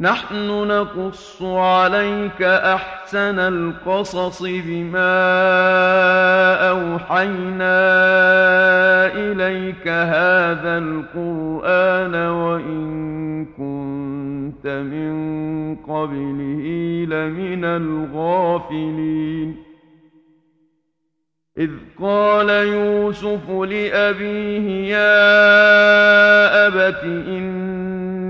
نحن نقص عليك أحسن القصص بما أوحينا إليك هذا القرآن وإن كنت من قبله لمن الغافلين. إذ قال يوسف لأبيه يا أبت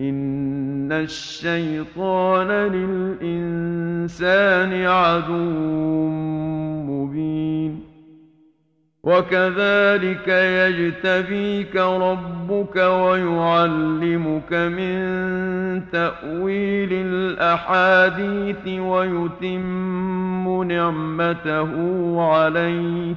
إن الشيطان للإنسان عدو مبين وكذلك يجتبيك ربك ويعلمك من تأويل الأحاديث ويتم نعمته عليك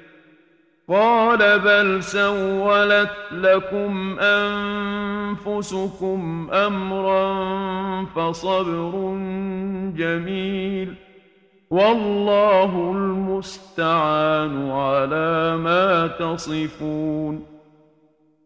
قال بل سولت لكم أنفسكم أمرا فصبر جميل والله المستعان على ما تصفون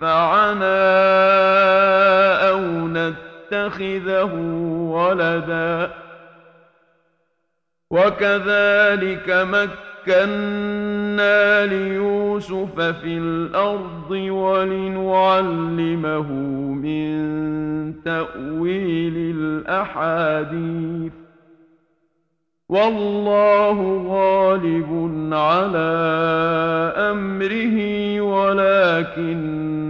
ينفعنا أو نتخذه ولدا. وكذلك مكنا ليوسف في الأرض ولنعلمه من تأويل الأحاديث. والله غالب على أمره ولكن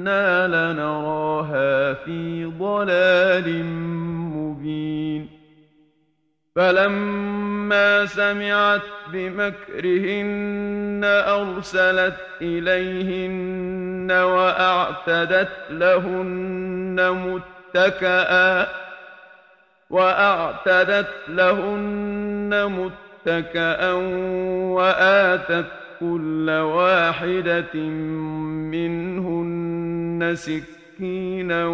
إنا لنراها في ضلال مبين فلما سمعت بمكرهن أرسلت إليهن وأعتدت لهن متكئا وأعتدت لهن متكأ وآتت كل واحدة منهن سكينا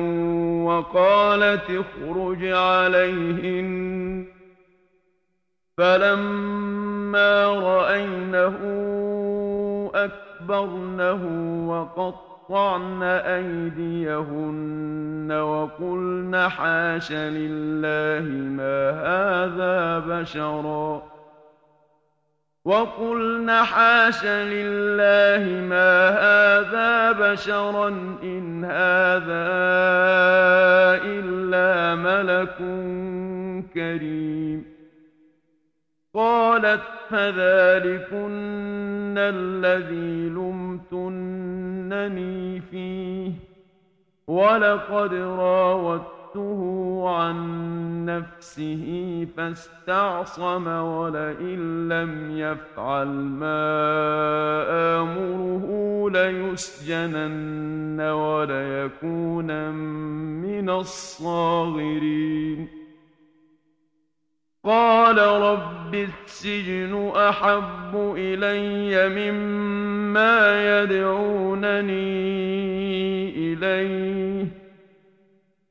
وقالت اخرج عليهن. فلما رأينه أكبرنه وقطعن أيديهن وقلن حاش لله ما هذا بشرا. وقلن حاش لله ما هذا بشرا إن هذا إلا ملك كريم قالت فذلكن الذي لمتنني فيه ولقد راودته عن نفسه فاستعصم ولئن لم يفعل ما آمره ليسجنن وليكون من الصاغرين. قال رب السجن أحب إلي مما يدعونني إليه.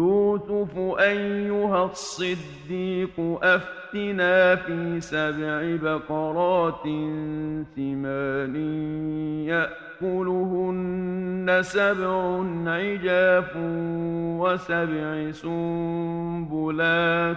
يوسف أيها الصديق أفتنا في سبع بقرات سمان يأكلهن سبع عجاف وسبع سنبلات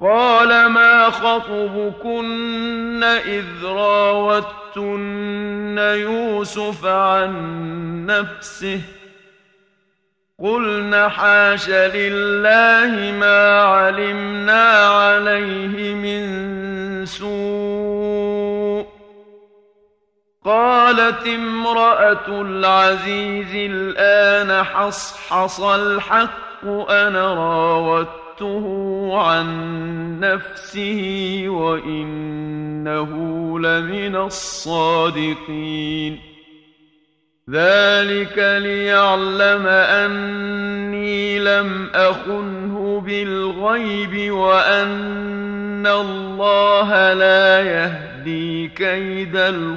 قال ما خطبكن إذ راوتن يوسف عن نفسه قلن حاش لله ما علمنا عليه من سوء قالت امرأة العزيز الآن حصحص الحق أنا راودت راودته عن نفسه وانه لمن الصادقين ذلك ليعلم اني لم اخنه بالغيب وان الله لا يهدي كيد الخائنين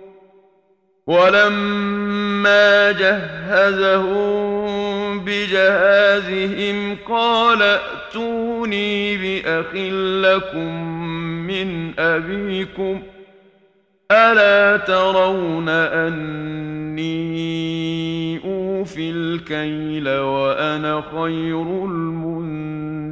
ولما جهزهم بجهازهم قال ائتوني بأخ لكم من أبيكم ألا ترون أني أوفي الكيل وأنا خير المنزلين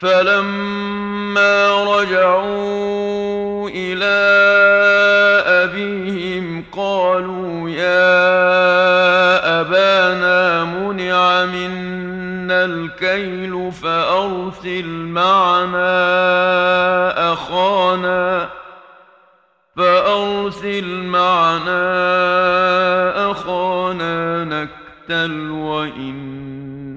فلما رجعوا إلى ابيهم قالوا يا ابانا منع منا الكيل فارسل معنا اخانا فارسل معنا اخانا نكتل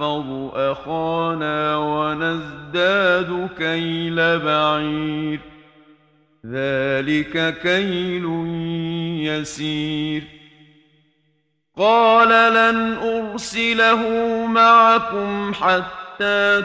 نحفظ أخانا ونزداد كيل بعير. ذلك كيل يسير. قال لن أرسله معكم حتى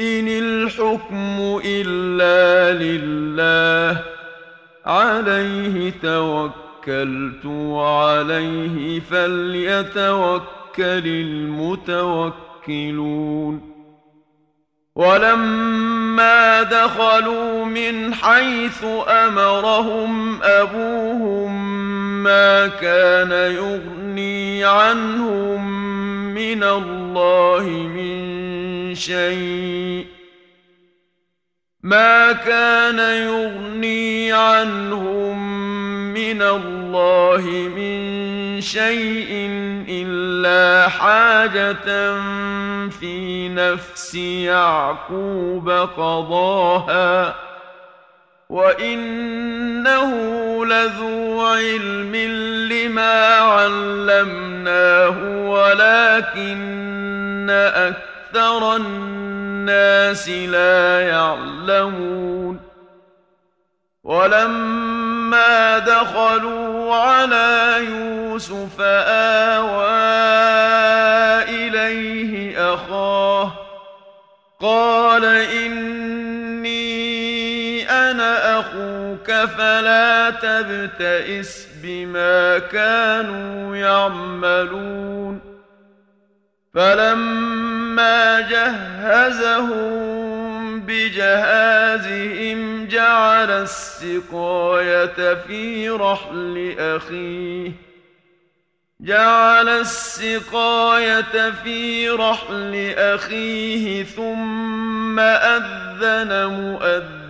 إن الحكم إلا لله عليه توكلت وعليه فليتوكل المتوكلون. ولما دخلوا من حيث أمرهم أبوهم ما كان يغني عنهم من الله من شيء ما كان يغني عنهم من الله من شيء إلا حاجة في نفس يعقوب قضاها وإنه لذو علم لما علمناه ولكن أكثر الناس لا يعلمون ولما دخلوا على يوسف آوى أخوك فلا تبتئس بما كانوا يعملون. فلما جهزهم بجهازهم جعل السقاية في رحل أخيه. جعل السقاية في رحل أخيه ثم أذن مؤذن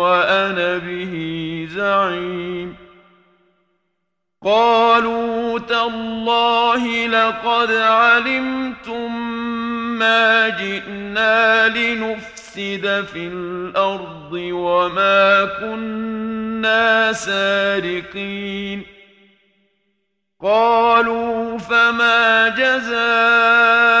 وأنا به زعيم. قالوا تالله لقد علمتم ما جئنا لنفسد في الأرض وما كنا سارقين. قالوا فما جزاؤه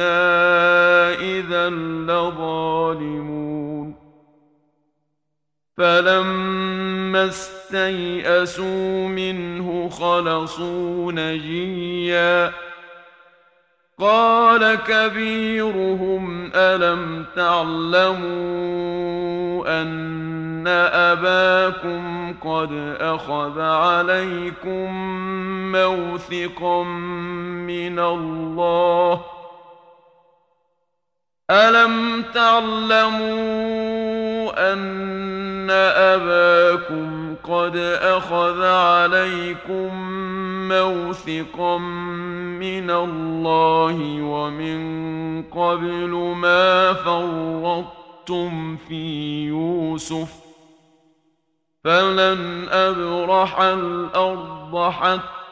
إنا إذا لظالمون فلما استيئسوا منه خلصوا نجيا قال كبيرهم الم تعلموا ان اباكم قد اخذ عليكم موثقا من الله الم تعلموا ان اباكم قد اخذ عليكم موثقا من الله ومن قبل ما فرطتم في يوسف فلن ابرح الأرض حتى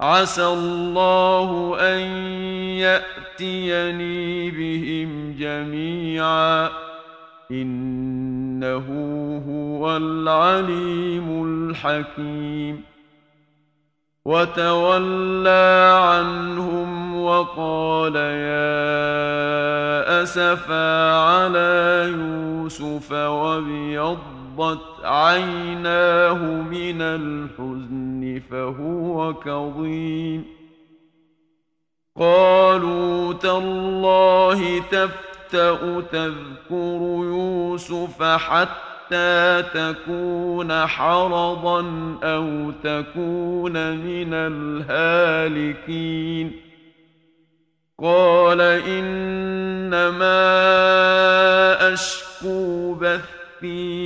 عسى الله أن يأتيني بهم جميعا. إنه هو العليم الحكيم. وتولى عنهم وقال يا أسفا على يوسف وابيضت عيناه من الحزن فهو كظيم. قالوا تالله تفتأ تذكر يوسف حتى تكون حرضا أو تكون من الهالكين. قال إنما أشكو بثي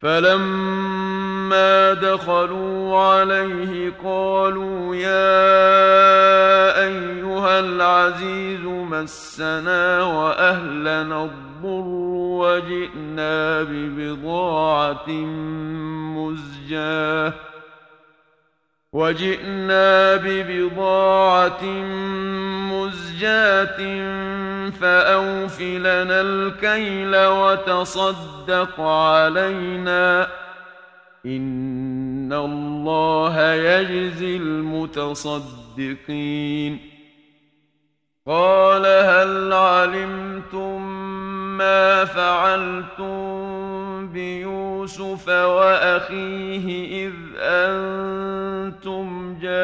فلما دخلوا عليه قالوا يا أيها العزيز مسنا وأهلنا الضر وجئنا ببضاعة مزجاة وجئنا ببضاعة مزجاة فأوف لنا الكيل وتصدق علينا. إن الله يجزي المتصدقين. قال هل علمتم ما فعلتم بيوسف وأخيه إذ أنتم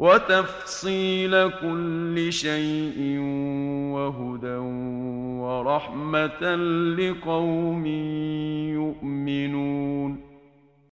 وتفصيل كل شيء وهدى ورحمة لقوم يؤمنون